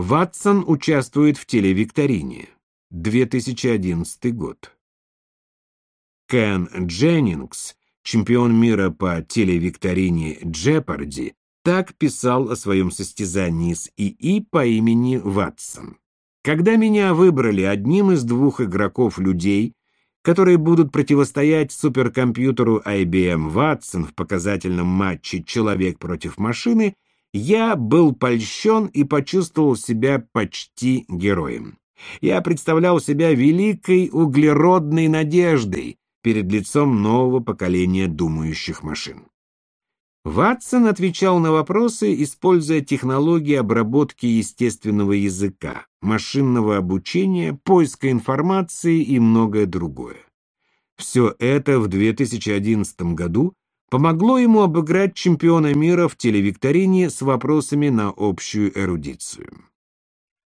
Ватсон участвует в телевикторине. 2011 год. Кен Дженнингс, чемпион мира по телевикторине Джепарди, так писал о своем состязании с ИИ по имени Ватсон. Когда меня выбрали одним из двух игроков-людей, которые будут противостоять суперкомпьютеру IBM Watson в показательном матче «Человек против машины», я был польщен и почувствовал себя почти героем. Я представлял себя великой углеродной надеждой перед лицом нового поколения думающих машин. Ватсон отвечал на вопросы, используя технологии обработки естественного языка, машинного обучения, поиска информации и многое другое. Все это в 2011 году помогло ему обыграть чемпиона мира в телевикторине с вопросами на общую эрудицию.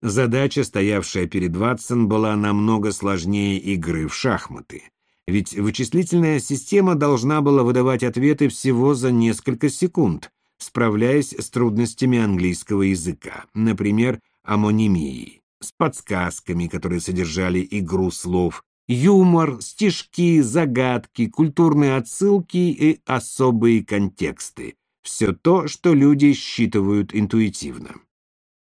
Задача, стоявшая перед Ватсон, была намного сложнее игры в шахматы. Ведь вычислительная система должна была выдавать ответы всего за несколько секунд, справляясь с трудностями английского языка, например, амонимией, с подсказками, которые содержали игру слов, юмор, стишки, загадки, культурные отсылки и особые контексты. Все то, что люди считывают интуитивно.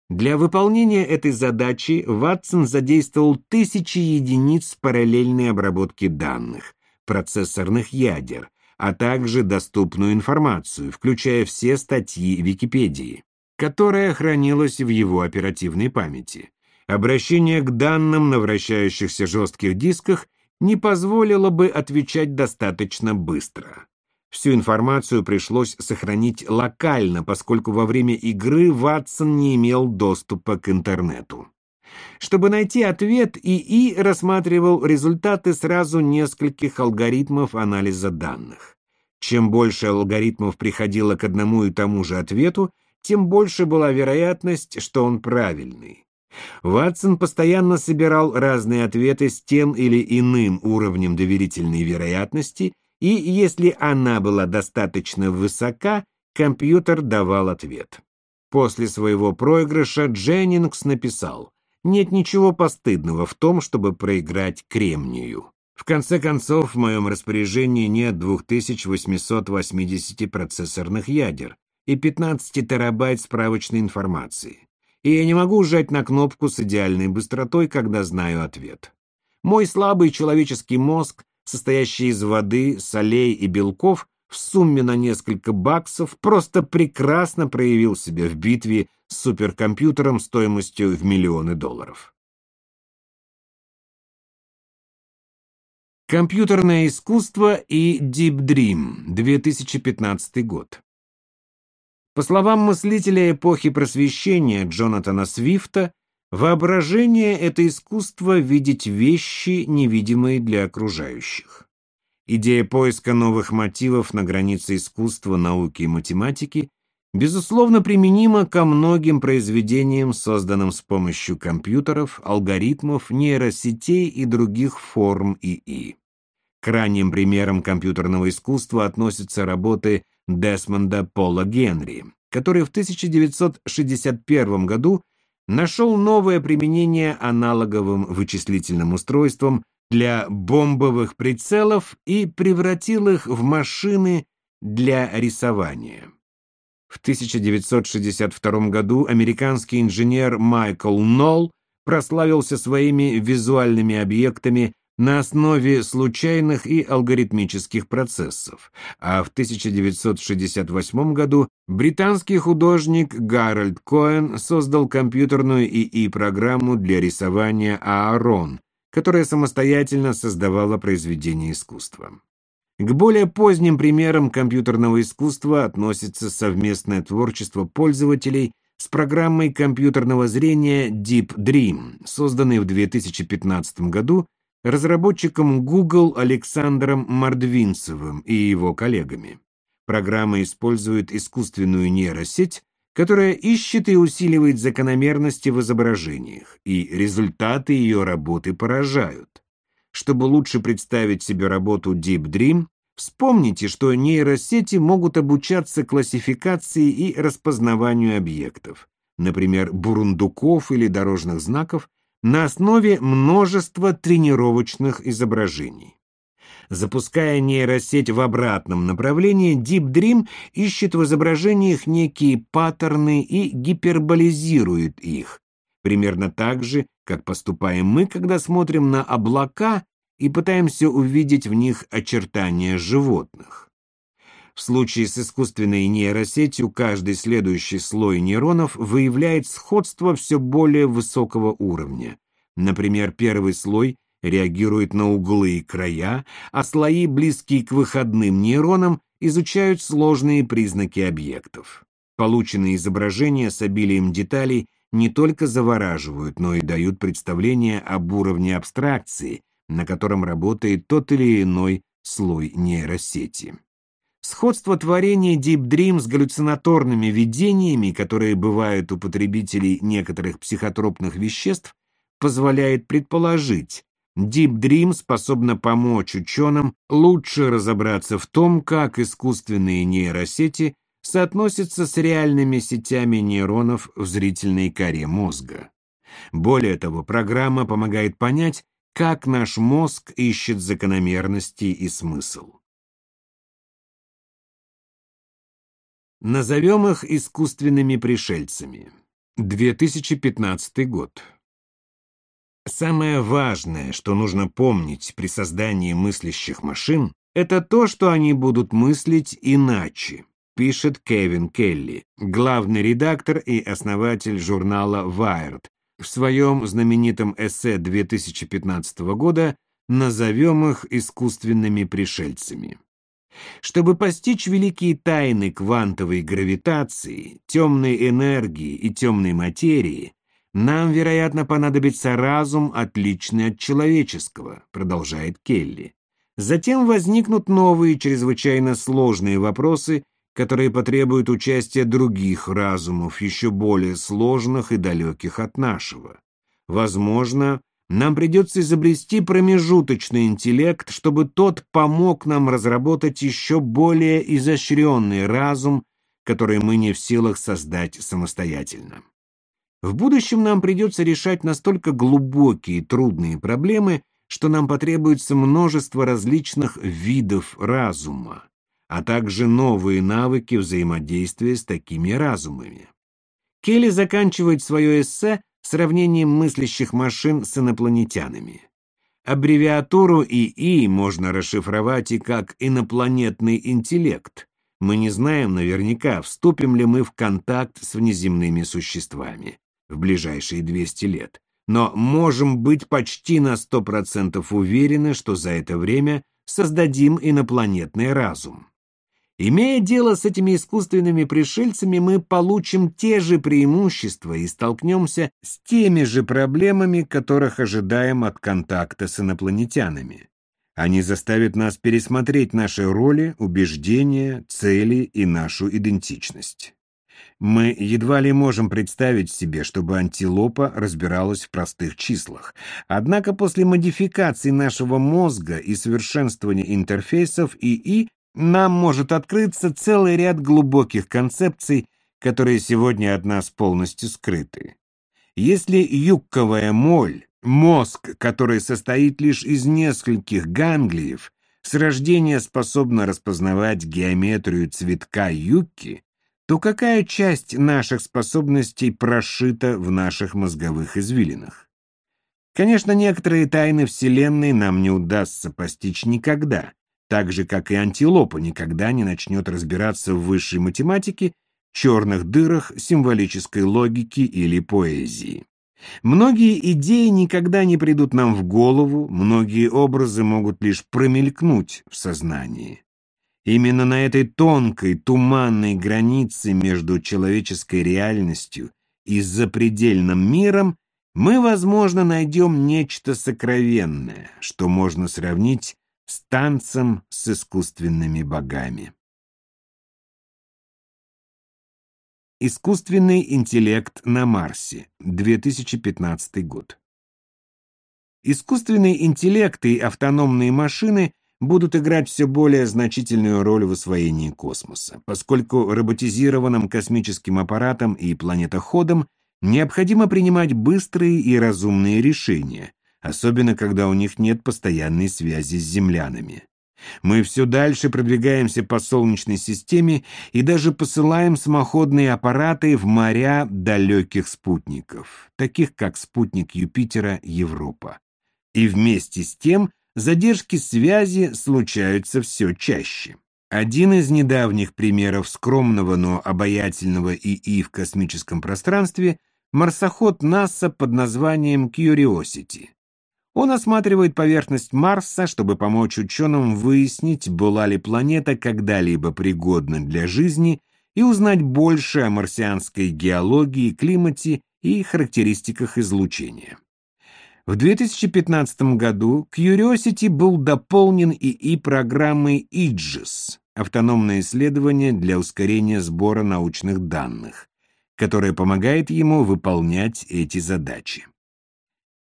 Для выполнения этой задачи Ватсон задействовал тысячи единиц параллельной обработки данных, процессорных ядер, а также доступную информацию, включая все статьи Википедии, которая хранилась в его оперативной памяти. Обращение к данным на вращающихся жестких дисках не позволило бы отвечать достаточно быстро. Всю информацию пришлось сохранить локально, поскольку во время игры Ватсон не имел доступа к интернету. Чтобы найти ответ, ИИ рассматривал результаты сразу нескольких алгоритмов анализа данных. Чем больше алгоритмов приходило к одному и тому же ответу, тем больше была вероятность, что он правильный. Ватсон постоянно собирал разные ответы с тем или иным уровнем доверительной вероятности – и если она была достаточно высока, компьютер давал ответ. После своего проигрыша Дженнингс написал «Нет ничего постыдного в том, чтобы проиграть кремнию». В конце концов, в моем распоряжении нет 2880 процессорных ядер и 15 терабайт справочной информации. И я не могу жать на кнопку с идеальной быстротой, когда знаю ответ. Мой слабый человеческий мозг состоящий из воды, солей и белков, в сумме на несколько баксов, просто прекрасно проявил себя в битве с суперкомпьютером стоимостью в миллионы долларов. Компьютерное искусство и Deep Dream, 2015 год. По словам мыслителя эпохи просвещения Джонатана Свифта, Воображение — это искусство видеть вещи, невидимые для окружающих. Идея поиска новых мотивов на границе искусства, науки и математики безусловно применима ко многим произведениям, созданным с помощью компьютеров, алгоритмов, нейросетей и других форм ИИ. К ранним примерам компьютерного искусства относятся работы Десмонда Пола Генри, который в 1961 году нашел новое применение аналоговым вычислительным устройствам для бомбовых прицелов и превратил их в машины для рисования. В 1962 году американский инженер Майкл Нолл прославился своими визуальными объектами на основе случайных и алгоритмических процессов, а в 1968 году британский художник Гарольд Коэн создал компьютерную ИИ-программу для рисования Аарон, которая самостоятельно создавала произведения искусства. К более поздним примерам компьютерного искусства относится совместное творчество пользователей с программой компьютерного зрения Deep Dream, созданной в 2015 году разработчиком Google Александром Мордвинцевым и его коллегами. Программа использует искусственную нейросеть, которая ищет и усиливает закономерности в изображениях, и результаты ее работы поражают. Чтобы лучше представить себе работу Deep Dream, вспомните, что нейросети могут обучаться классификации и распознаванию объектов, например, бурундуков или дорожных знаков, на основе множества тренировочных изображений. Запуская нейросеть в обратном направлении, Deep Dream ищет в изображениях некие паттерны и гиперболизирует их, примерно так же, как поступаем мы, когда смотрим на облака и пытаемся увидеть в них очертания животных. В случае с искусственной нейросетью каждый следующий слой нейронов выявляет сходство все более высокого уровня. Например, первый слой реагирует на углы и края, а слои, близкие к выходным нейронам, изучают сложные признаки объектов. Полученные изображения с обилием деталей не только завораживают, но и дают представление об уровне абстракции, на котором работает тот или иной слой нейросети. Сходство творения Deep Dream с галлюцинаторными видениями, которые бывают у потребителей некоторых психотропных веществ, позволяет предположить, Deep Dream способна помочь ученым лучше разобраться в том, как искусственные нейросети соотносится с реальными сетями нейронов в зрительной коре мозга. Более того, программа помогает понять, как наш мозг ищет закономерности и смысл. Назовем их искусственными пришельцами. 2015 год. Самое важное, что нужно помнить при создании мыслящих машин, это то, что они будут мыслить иначе пишет Кевин Келли, главный редактор и основатель журнала Wired, в своем знаменитом эссе 2015 года «Назовем их искусственными пришельцами». Чтобы постичь великие тайны квантовой гравитации, темной энергии и темной материи, нам, вероятно, понадобится разум, отличный от человеческого, продолжает Келли. Затем возникнут новые чрезвычайно сложные вопросы которые потребуют участия других разумов, еще более сложных и далеких от нашего. Возможно, нам придется изобрести промежуточный интеллект, чтобы тот помог нам разработать еще более изощренный разум, который мы не в силах создать самостоятельно. В будущем нам придется решать настолько глубокие и трудные проблемы, что нам потребуется множество различных видов разума а также новые навыки взаимодействия с такими разумами. Келли заканчивает свое эссе сравнением мыслящих машин с инопланетянами. Аббревиатуру ИИ можно расшифровать и как инопланетный интеллект. Мы не знаем наверняка, вступим ли мы в контакт с внеземными существами в ближайшие 200 лет, но можем быть почти на 100% уверены, что за это время создадим инопланетный разум. Имея дело с этими искусственными пришельцами, мы получим те же преимущества и столкнемся с теми же проблемами, которых ожидаем от контакта с инопланетянами. Они заставят нас пересмотреть наши роли, убеждения, цели и нашу идентичность. Мы едва ли можем представить себе, чтобы антилопа разбиралась в простых числах. Однако после модификации нашего мозга и совершенствования интерфейсов ИИ нам может открыться целый ряд глубоких концепций, которые сегодня от нас полностью скрыты. Если юкковая моль, мозг, который состоит лишь из нескольких ганглиев, с рождения способна распознавать геометрию цветка юкки, то какая часть наших способностей прошита в наших мозговых извилинах? Конечно, некоторые тайны Вселенной нам не удастся постичь никогда, так же, как и антилопа никогда не начнет разбираться в высшей математике, черных дырах, символической логике или поэзии. Многие идеи никогда не придут нам в голову, многие образы могут лишь промелькнуть в сознании. Именно на этой тонкой, туманной границе между человеческой реальностью и запредельным миром мы, возможно, найдем нечто сокровенное, что можно сравнить с танцем с искусственными богами. Искусственный интеллект на Марсе, 2015 год. Искусственный интеллект и автономные машины будут играть все более значительную роль в освоении космоса, поскольку роботизированным космическим аппаратам и планетоходам необходимо принимать быстрые и разумные решения, особенно когда у них нет постоянной связи с землянами. Мы все дальше продвигаемся по Солнечной системе и даже посылаем самоходные аппараты в моря далеких спутников, таких как спутник Юпитера Европа. И вместе с тем задержки связи случаются все чаще. Один из недавних примеров скромного, но обаятельного ИИ в космическом пространстве – марсоход НАСА под названием Curiosity. Он осматривает поверхность Марса, чтобы помочь ученым выяснить, была ли планета когда-либо пригодна для жизни и узнать больше о марсианской геологии, климате и характеристиках излучения. В 2015 году Curiosity был дополнен ИИ программой IGES – автономное исследование для ускорения сбора научных данных, которое помогает ему выполнять эти задачи.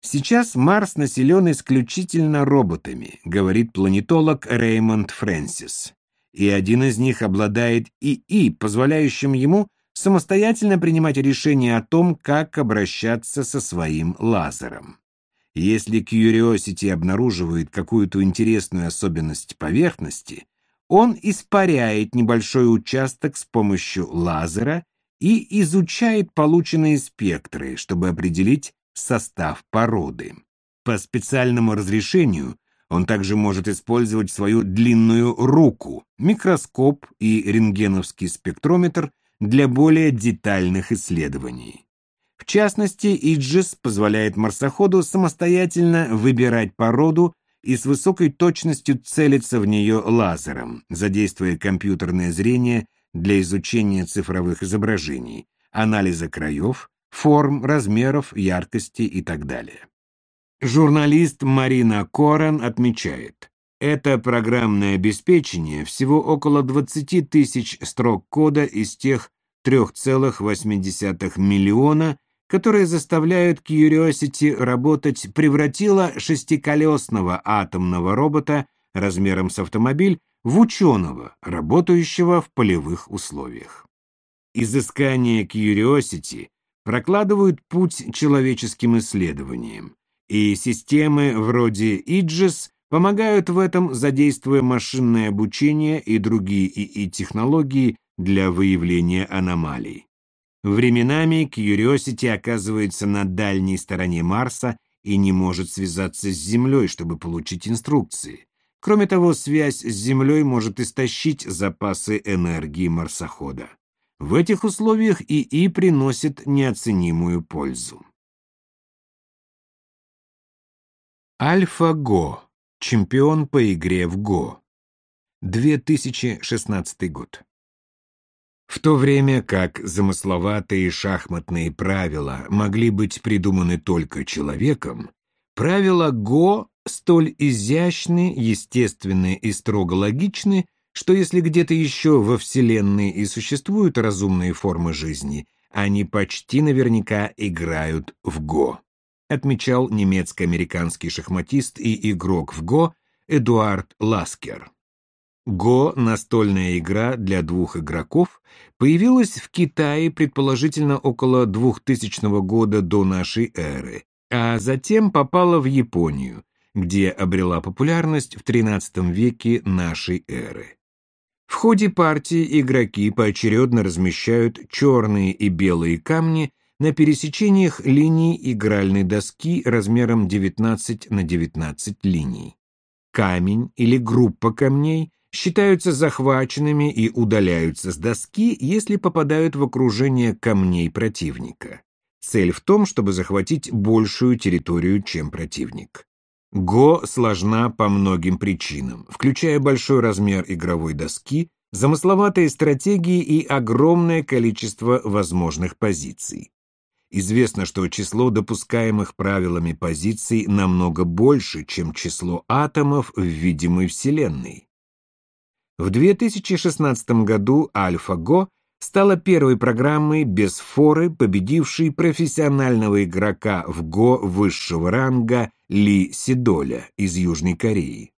Сейчас Марс населен исключительно роботами, говорит планетолог Реймонд Фрэнсис. И один из них обладает ИИ, позволяющим ему самостоятельно принимать решения о том, как обращаться со своим лазером. Если Curiosity обнаруживает какую-то интересную особенность поверхности, он испаряет небольшой участок с помощью лазера и изучает полученные спектры, чтобы определить, состав породы. По специальному разрешению он также может использовать свою длинную руку, микроскоп и рентгеновский спектрометр для более детальных исследований. В частности, IGES позволяет марсоходу самостоятельно выбирать породу и с высокой точностью целиться в нее лазером, задействуя компьютерное зрение для изучения цифровых изображений, анализа краев, форм, размеров, яркости и так далее. Журналист Марина Коран отмечает, это программное обеспечение всего около 20 тысяч строк кода из тех 3,8 миллиона, которые заставляют Curiosity работать, превратило шестиколесного атомного робота размером с автомобиль в ученого, работающего в полевых условиях. Изыскание Curiosity прокладывают путь человеческим исследованиям, и системы вроде IGES помогают в этом, задействуя машинное обучение и другие ИИ-технологии для выявления аномалий. Временами Curiosity оказывается на дальней стороне Марса и не может связаться с Землей, чтобы получить инструкции. Кроме того, связь с Землей может истощить запасы энергии марсохода. В этих условиях ИИ приносит неоценимую пользу. Альфа-Го. Чемпион по игре в Го. 2016 год. В то время как замысловатые шахматные правила могли быть придуманы только человеком, правила Го столь изящны, естественны и строго логичны, что если где-то еще во Вселенной и существуют разумные формы жизни, они почти наверняка играют в Го, отмечал немецко-американский шахматист и игрок в Го Эдуард Ласкер. Го, настольная игра для двух игроков, появилась в Китае предположительно около 2000 года до нашей эры, а затем попала в Японию, где обрела популярность в XIII веке нашей эры. В ходе партии игроки поочередно размещают черные и белые камни на пересечениях линий игральной доски размером 19 на 19 линий. Камень или группа камней считаются захваченными и удаляются с доски, если попадают в окружение камней противника. Цель в том, чтобы захватить большую территорию, чем противник. Го сложна по многим причинам, включая большой размер игровой доски, замысловатые стратегии и огромное количество возможных позиций. Известно, что число допускаемых правилами позиций намного больше, чем число атомов в видимой Вселенной. В 2016 году AlphaGo стала первой программой без форы, победившей профессионального игрока в Го высшего ранга Ли Сидоля из Южной Кореи.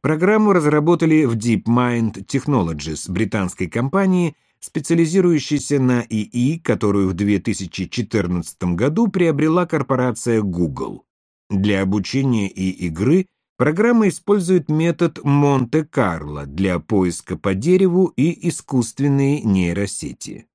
Программу разработали в DeepMind Technologies, британской компании, специализирующейся на ИИ, которую в 2014 году приобрела корпорация Google. Для обучения и игры программа использует метод Монте-Карло для поиска по дереву и искусственные нейросети.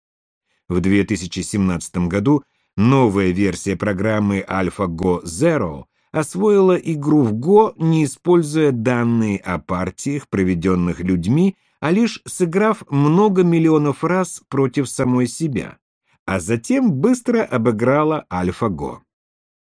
В 2017 году новая версия программы AlphaGo Zero освоила игру в Го, не используя данные о партиях, проведенных людьми, а лишь сыграв много миллионов раз против самой себя, а затем быстро обыграла AlphaGo.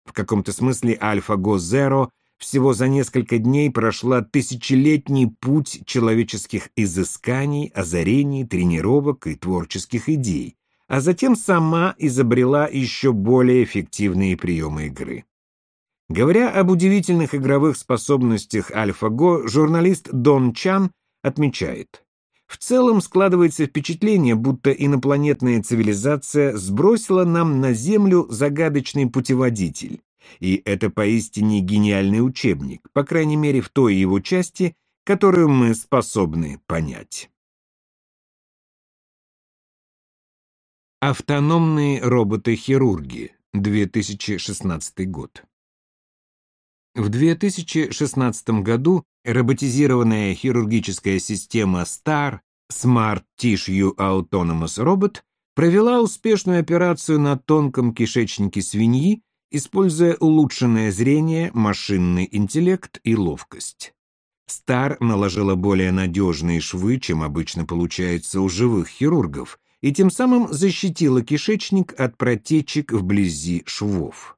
В каком-то смысле AlphaGo Zero всего за несколько дней прошла тысячелетний путь человеческих изысканий, озарений, тренировок и творческих идей, а затем сама изобрела еще более эффективные приемы игры. Говоря об удивительных игровых способностях AlphaGo, журналист Дон Чан отмечает, в целом складывается впечатление, будто инопланетная цивилизация сбросила нам на Землю загадочный путеводитель, и это поистине гениальный учебник, по крайней мере в той его части, которую мы способны понять. Автономные роботы-хирурги, 2016 год. В 2016 году роботизированная хирургическая система STAR Smart Tissue Autonomous Robot провела успешную операцию на тонком кишечнике свиньи, используя улучшенное зрение, машинный интеллект и ловкость. STAR наложила более надежные швы, чем обычно получается у живых хирургов, и тем самым защитила кишечник от протечек вблизи швов.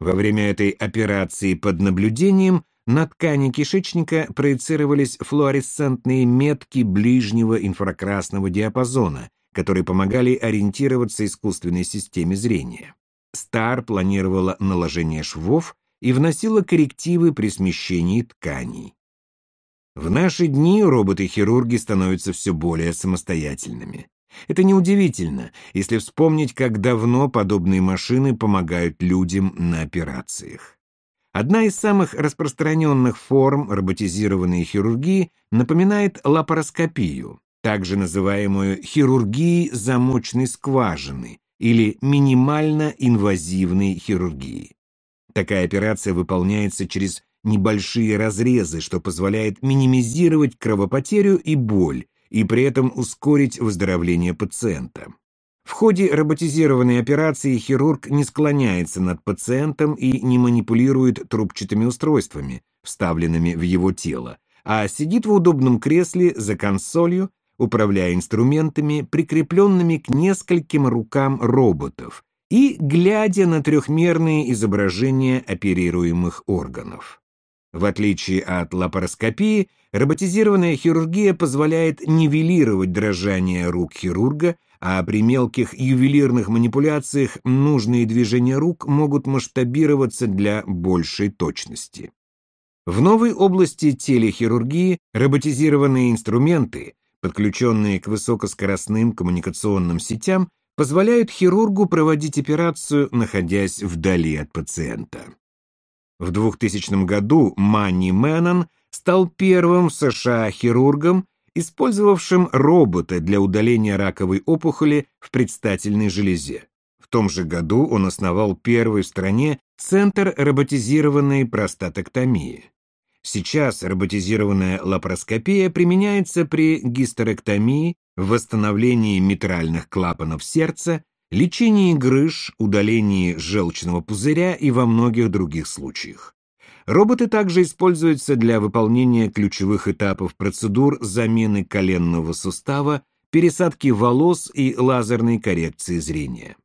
Во время этой операции под наблюдением на ткани кишечника проецировались флуоресцентные метки ближнего инфракрасного диапазона, которые помогали ориентироваться искусственной системе зрения. Стар планировала наложение швов и вносила коррективы при смещении тканей. В наши дни роботы-хирурги становятся все более самостоятельными. Это неудивительно, если вспомнить, как давно подобные машины помогают людям на операциях. Одна из самых распространенных форм роботизированной хирургии напоминает лапароскопию, также называемую хирургией замочной скважины или минимально инвазивной хирургией. Такая операция выполняется через небольшие разрезы, что позволяет минимизировать кровопотерю и боль, и при этом ускорить выздоровление пациента. В ходе роботизированной операции хирург не склоняется над пациентом и не манипулирует трубчатыми устройствами, вставленными в его тело, а сидит в удобном кресле за консолью, управляя инструментами, прикрепленными к нескольким рукам роботов, и глядя на трехмерные изображения оперируемых органов. В отличие от лапароскопии, роботизированная хирургия позволяет нивелировать дрожание рук хирурга, а при мелких ювелирных манипуляциях нужные движения рук могут масштабироваться для большей точности. В новой области телехирургии роботизированные инструменты, подключенные к высокоскоростным коммуникационным сетям, позволяют хирургу проводить операцию, находясь вдали от пациента. В 2000 году Манни Мэннон стал первым в США хирургом, использовавшим робота для удаления раковой опухоли в предстательной железе. В том же году он основал первый в стране Центр роботизированной простатоктомии. Сейчас роботизированная лапароскопия применяется при гистерэктомии, восстановлении митральных клапанов сердца лечении грыж, удалении желчного пузыря и во многих других случаях. Роботы также используются для выполнения ключевых этапов процедур замены коленного сустава, пересадки волос и лазерной коррекции зрения.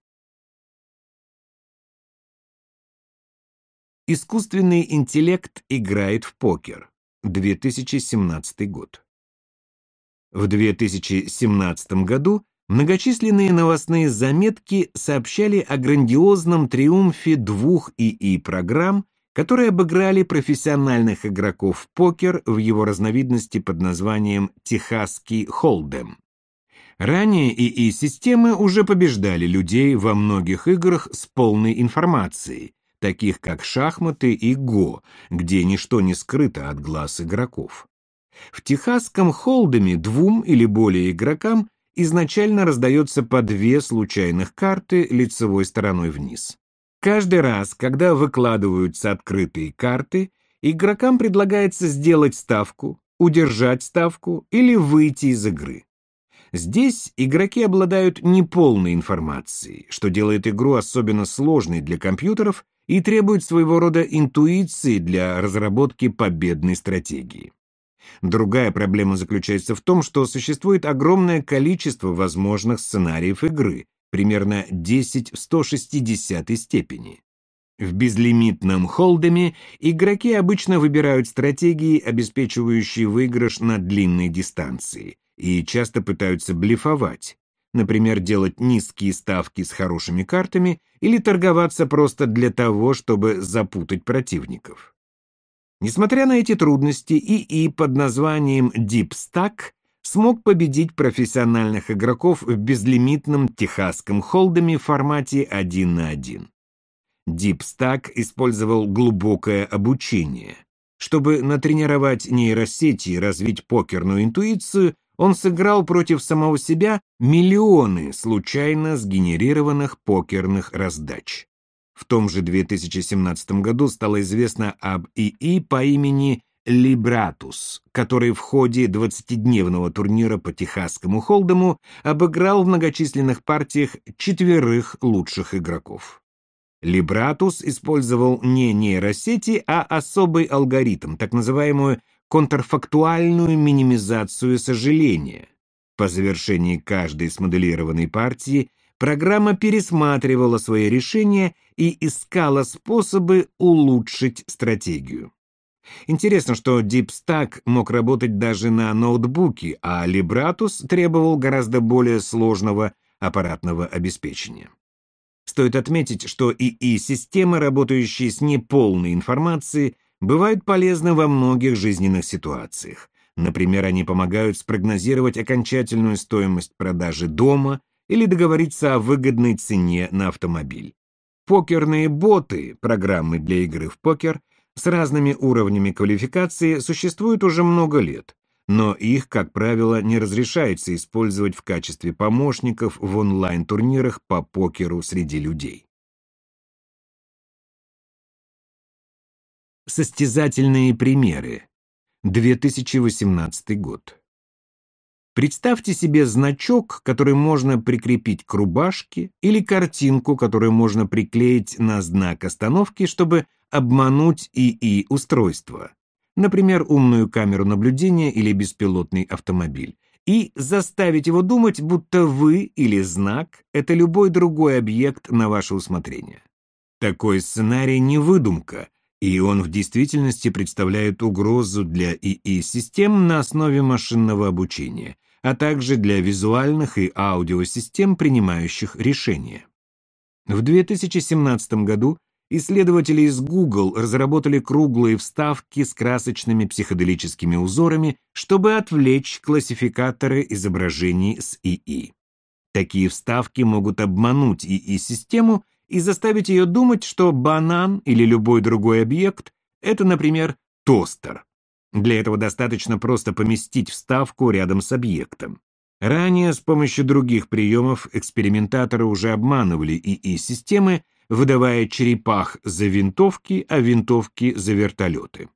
Искусственный интеллект играет в покер. 2017 год. В 2017 году Многочисленные новостные заметки сообщали о грандиозном триумфе двух ИИ-программ, которые обыграли профессиональных игроков в покер в его разновидности под названием «Техасский Холдем». Ранее ИИ-системы уже побеждали людей во многих играх с полной информацией, таких как шахматы и го, где ничто не скрыто от глаз игроков. В техасском холдеме двум или более игрокам изначально раздается по две случайных карты лицевой стороной вниз. Каждый раз, когда выкладываются открытые карты, игрокам предлагается сделать ставку, удержать ставку или выйти из игры. Здесь игроки обладают неполной информацией, что делает игру особенно сложной для компьютеров и требует своего рода интуиции для разработки победной стратегии. Другая проблема заключается в том, что существует огромное количество возможных сценариев игры, примерно 10 в 160 степени. В безлимитном холдеме игроки обычно выбирают стратегии, обеспечивающие выигрыш на длинной дистанции, и часто пытаются блефовать, например, делать низкие ставки с хорошими картами или торговаться просто для того, чтобы запутать противников. Несмотря на эти трудности, ИИ под названием DeepStack смог победить профессиональных игроков в безлимитном техасском холдеме в формате 1 на 1. DeepStack использовал глубокое обучение. Чтобы натренировать нейросети и развить покерную интуицию, он сыграл против самого себя миллионы случайно сгенерированных покерных раздач. В том же 2017 году стало известно об ИИ по имени Либратус, который в ходе 20-дневного турнира по Техасскому Холдему обыграл в многочисленных партиях четверых лучших игроков. Либратус использовал не нейросети, а особый алгоритм, так называемую контрфактуальную минимизацию сожаления. По завершении каждой смоделированной партии программа пересматривала свои решения и искала способы улучшить стратегию. Интересно, что DeepStack мог работать даже на ноутбуке, а Libratus требовал гораздо более сложного аппаратного обеспечения. Стоит отметить, что ИИ-системы, работающие с неполной информацией, бывают полезны во многих жизненных ситуациях. Например, они помогают спрогнозировать окончательную стоимость продажи дома или договориться о выгодной цене на автомобиль. Покерные боты, программы для игры в покер, с разными уровнями квалификации существуют уже много лет, но их, как правило, не разрешается использовать в качестве помощников в онлайн-турнирах по покеру среди людей. Состязательные примеры. 2018 год. Представьте себе значок, который можно прикрепить к рубашке, или картинку, которую можно приклеить на знак остановки, чтобы обмануть ИИ-устройство, например, умную камеру наблюдения или беспилотный автомобиль, и заставить его думать, будто вы или знак — это любой другой объект на ваше усмотрение. Такой сценарий не выдумка, и он в действительности представляет угрозу для ИИ-систем на основе машинного обучения, а также для визуальных и аудиосистем, принимающих решения. В 2017 году исследователи из Google разработали круглые вставки с красочными психоделическими узорами, чтобы отвлечь классификаторы изображений с ИИ. Такие вставки могут обмануть ИИ-систему и заставить ее думать, что банан или любой другой объект — это, например, тостер. Для этого достаточно просто поместить вставку рядом с объектом. Ранее с помощью других приемов экспериментаторы уже обманывали ИИ-системы, выдавая черепах за винтовки, а винтовки за вертолеты.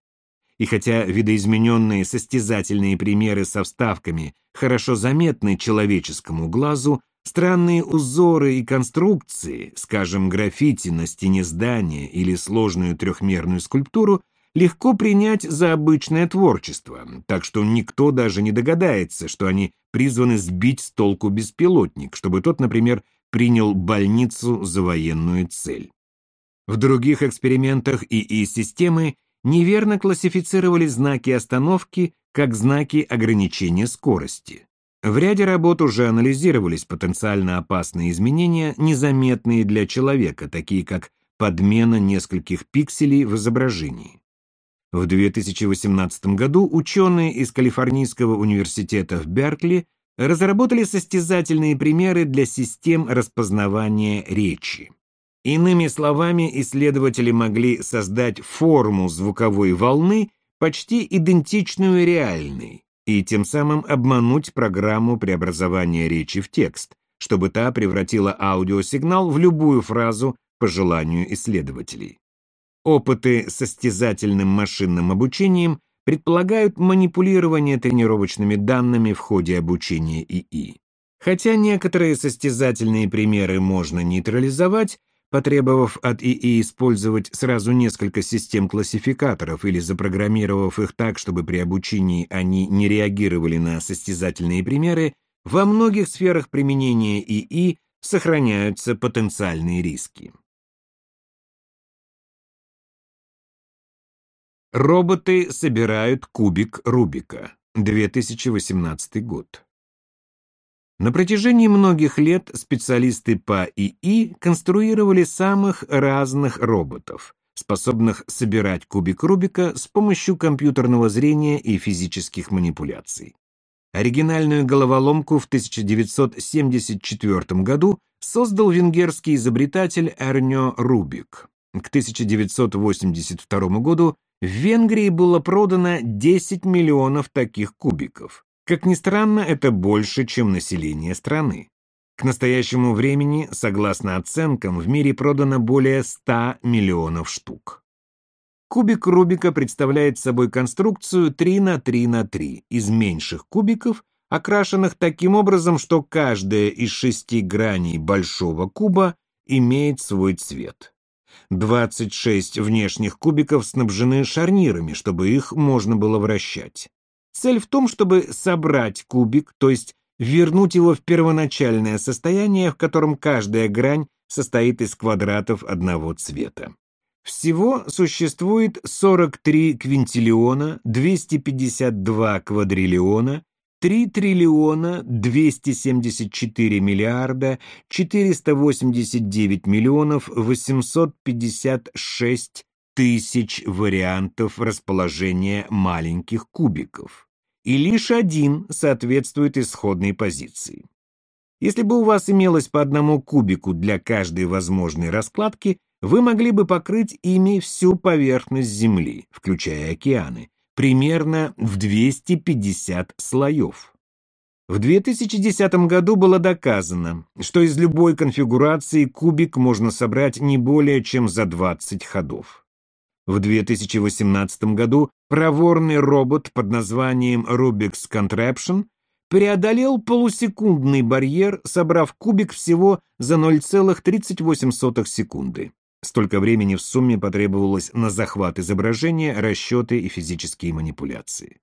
И хотя видоизмененные состязательные примеры со вставками хорошо заметны человеческому глазу, странные узоры и конструкции, скажем, граффити на стене здания или сложную трехмерную скульптуру, легко принять за обычное творчество, так что никто даже не догадается, что они призваны сбить с толку беспилотник, чтобы тот, например, принял больницу за военную цель. В других экспериментах ИИ-системы неверно классифицировали знаки остановки как знаки ограничения скорости. В ряде работ уже анализировались потенциально опасные изменения, незаметные для человека, такие как подмена нескольких пикселей в изображении. В 2018 году ученые из Калифорнийского университета в Беркли разработали состязательные примеры для систем распознавания речи. Иными словами, исследователи могли создать форму звуковой волны, почти идентичную реальной, и тем самым обмануть программу преобразования речи в текст, чтобы та превратила аудиосигнал в любую фразу по желанию исследователей. Опыты с состязательным машинным обучением предполагают манипулирование тренировочными данными в ходе обучения ИИ. Хотя некоторые состязательные примеры можно нейтрализовать, потребовав от ИИ использовать сразу несколько систем классификаторов или запрограммировав их так, чтобы при обучении они не реагировали на состязательные примеры, во многих сферах применения ИИ сохраняются потенциальные риски. Роботы собирают кубик Рубика. 2018 год. На протяжении многих лет специалисты по ИИ конструировали самых разных роботов, способных собирать кубик Рубика с помощью компьютерного зрения и физических манипуляций. Оригинальную головоломку в 1974 году создал венгерский изобретатель Эрнё Рубик. К 1982 году в Венгрии было продано 10 миллионов таких кубиков. Как ни странно, это больше, чем население страны. К настоящему времени, согласно оценкам, в мире продано более 100 миллионов штук. Кубик Рубика представляет собой конструкцию 3 на 3 на 3 из меньших кубиков, окрашенных таким образом, что каждая из шести граней большого куба имеет свой цвет. 26 внешних кубиков снабжены шарнирами, чтобы их можно было вращать. Цель в том, чтобы собрать кубик, то есть вернуть его в первоначальное состояние, в котором каждая грань состоит из квадратов одного цвета. Всего существует 43 квинтиллиона, 252 квадриллиона, 3 триллиона 274 миллиарда 489 миллионов 856 тысяч вариантов расположения маленьких кубиков, и лишь один соответствует исходной позиции. Если бы у вас имелось по одному кубику для каждой возможной раскладки, вы могли бы покрыть ими всю поверхность Земли, включая океаны, примерно в 250 слоев. В 2010 году было доказано, что из любой конфигурации кубик можно собрать не более чем за 20 ходов. В 2018 году проворный робот под названием Rubik's Contraption преодолел полусекундный барьер, собрав кубик всего за 0,38 секунды. Столько времени в сумме потребовалось на захват изображения, расчеты и физические манипуляции.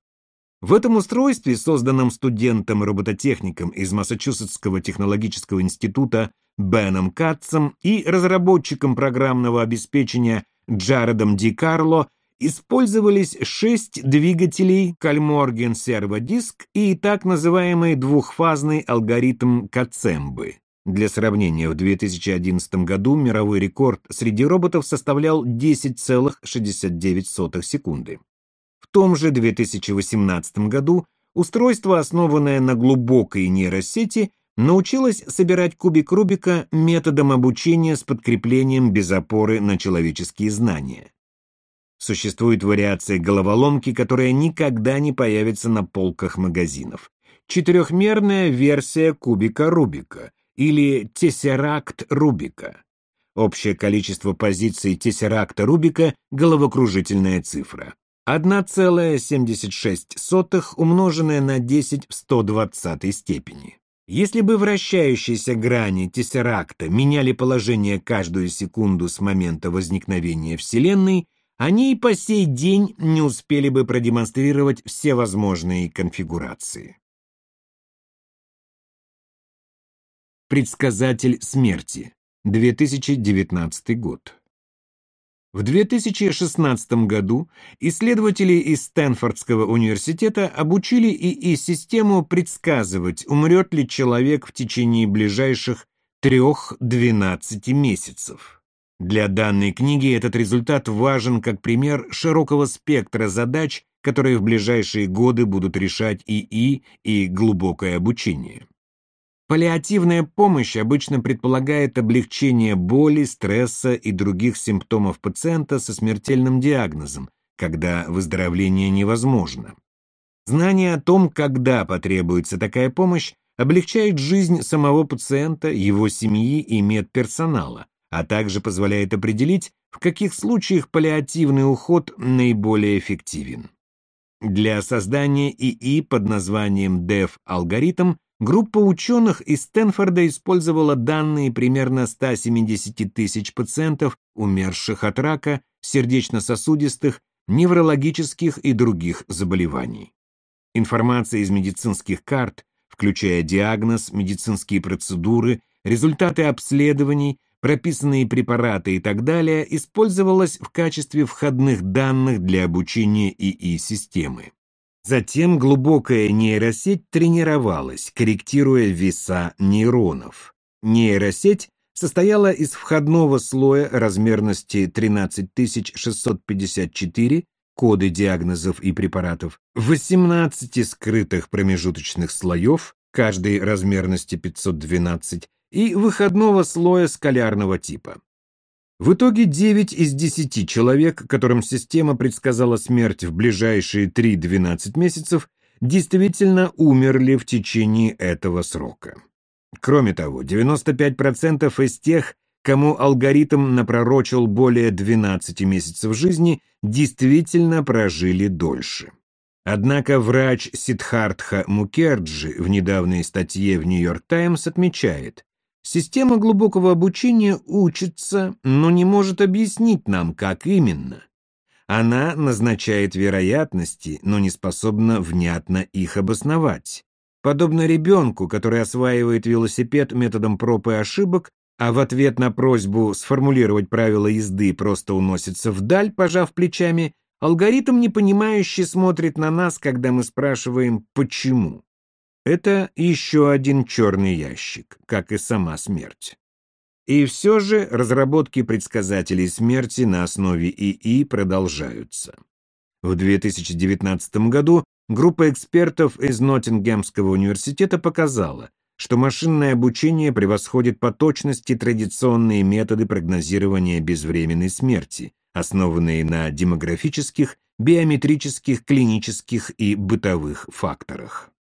В этом устройстве, созданном студентом-робототехником из Массачусетского технологического института Беном Катцем и разработчиком программного обеспечения Джаредом Ди Карло, использовались шесть двигателей Кальморген серводиск и так называемый двухфазный алгоритм Кацембы. Для сравнения, в 2011 году мировой рекорд среди роботов составлял 10,69 секунды. В том же 2018 году устройство, основанное на глубокой нейросети, научилось собирать кубик Рубика методом обучения с подкреплением без опоры на человеческие знания. Существует вариация головоломки, которая никогда не появится на полках магазинов. Четырехмерная версия кубика Рубика – или тессеракт Рубика. Общее количество позиций тессеракта Рубика – головокружительная цифра. 1,76 умноженное на 10 в 120 степени. Если бы вращающиеся грани тессеракта меняли положение каждую секунду с момента возникновения Вселенной, они и по сей день не успели бы продемонстрировать все возможные конфигурации. Предсказатель смерти. 2019 год. В 2016 году исследователи из Стэнфордского университета обучили ИИ-систему предсказывать, умрет ли человек в течение ближайших 3-12 месяцев. Для данной книги этот результат важен как пример широкого спектра задач, которые в ближайшие годы будут решать ИИ и глубокое обучение. Паллиативная помощь обычно предполагает облегчение боли, стресса и других симптомов пациента со смертельным диагнозом, когда выздоровление невозможно. Знание о том, когда потребуется такая помощь, облегчает жизнь самого пациента, его семьи и медперсонала, а также позволяет определить, в каких случаях паллиативный уход наиболее эффективен. Для создания ИИ под названием DEF-алгоритм группа ученых из Стэнфорда использовала данные примерно 170 тысяч пациентов, умерших от рака, сердечно-сосудистых, неврологических и других заболеваний. Информация из медицинских карт, включая диагноз, медицинские процедуры, результаты обследований, прописанные препараты и так далее, использовалась в качестве входных данных для обучения ИИ-системы. Затем глубокая нейросеть тренировалась, корректируя веса нейронов. Нейросеть состояла из входного слоя размерности 13654, коды диагнозов и препаратов, 18 скрытых промежуточных слоев, каждой размерности 512, и выходного слоя скалярного типа. В итоге 9 из 10 человек, которым система предсказала смерть в ближайшие 3-12 месяцев, действительно умерли в течение этого срока. Кроме того, 95% из тех, кому алгоритм напророчил более 12 месяцев жизни, действительно прожили дольше. Однако врач Сидхартха Мукерджи в недавней статье в «Нью-Йорк Таймс» отмечает, Система глубокого обучения учится, но не может объяснить нам, как именно. Она назначает вероятности, но не способна внятно их обосновать. Подобно ребенку, который осваивает велосипед методом проб и ошибок, а в ответ на просьбу сформулировать правила езды просто уносится вдаль, пожав плечами, алгоритм непонимающе смотрит на нас, когда мы спрашиваем «почему?». Это еще один черный ящик, как и сама смерть. И все же разработки предсказателей смерти на основе ИИ продолжаются. В 2019 году группа экспертов из Ноттингемского университета показала, что машинное обучение превосходит по точности традиционные методы прогнозирования безвременной смерти, основанные на демографических, биометрических, клинических и бытовых факторах.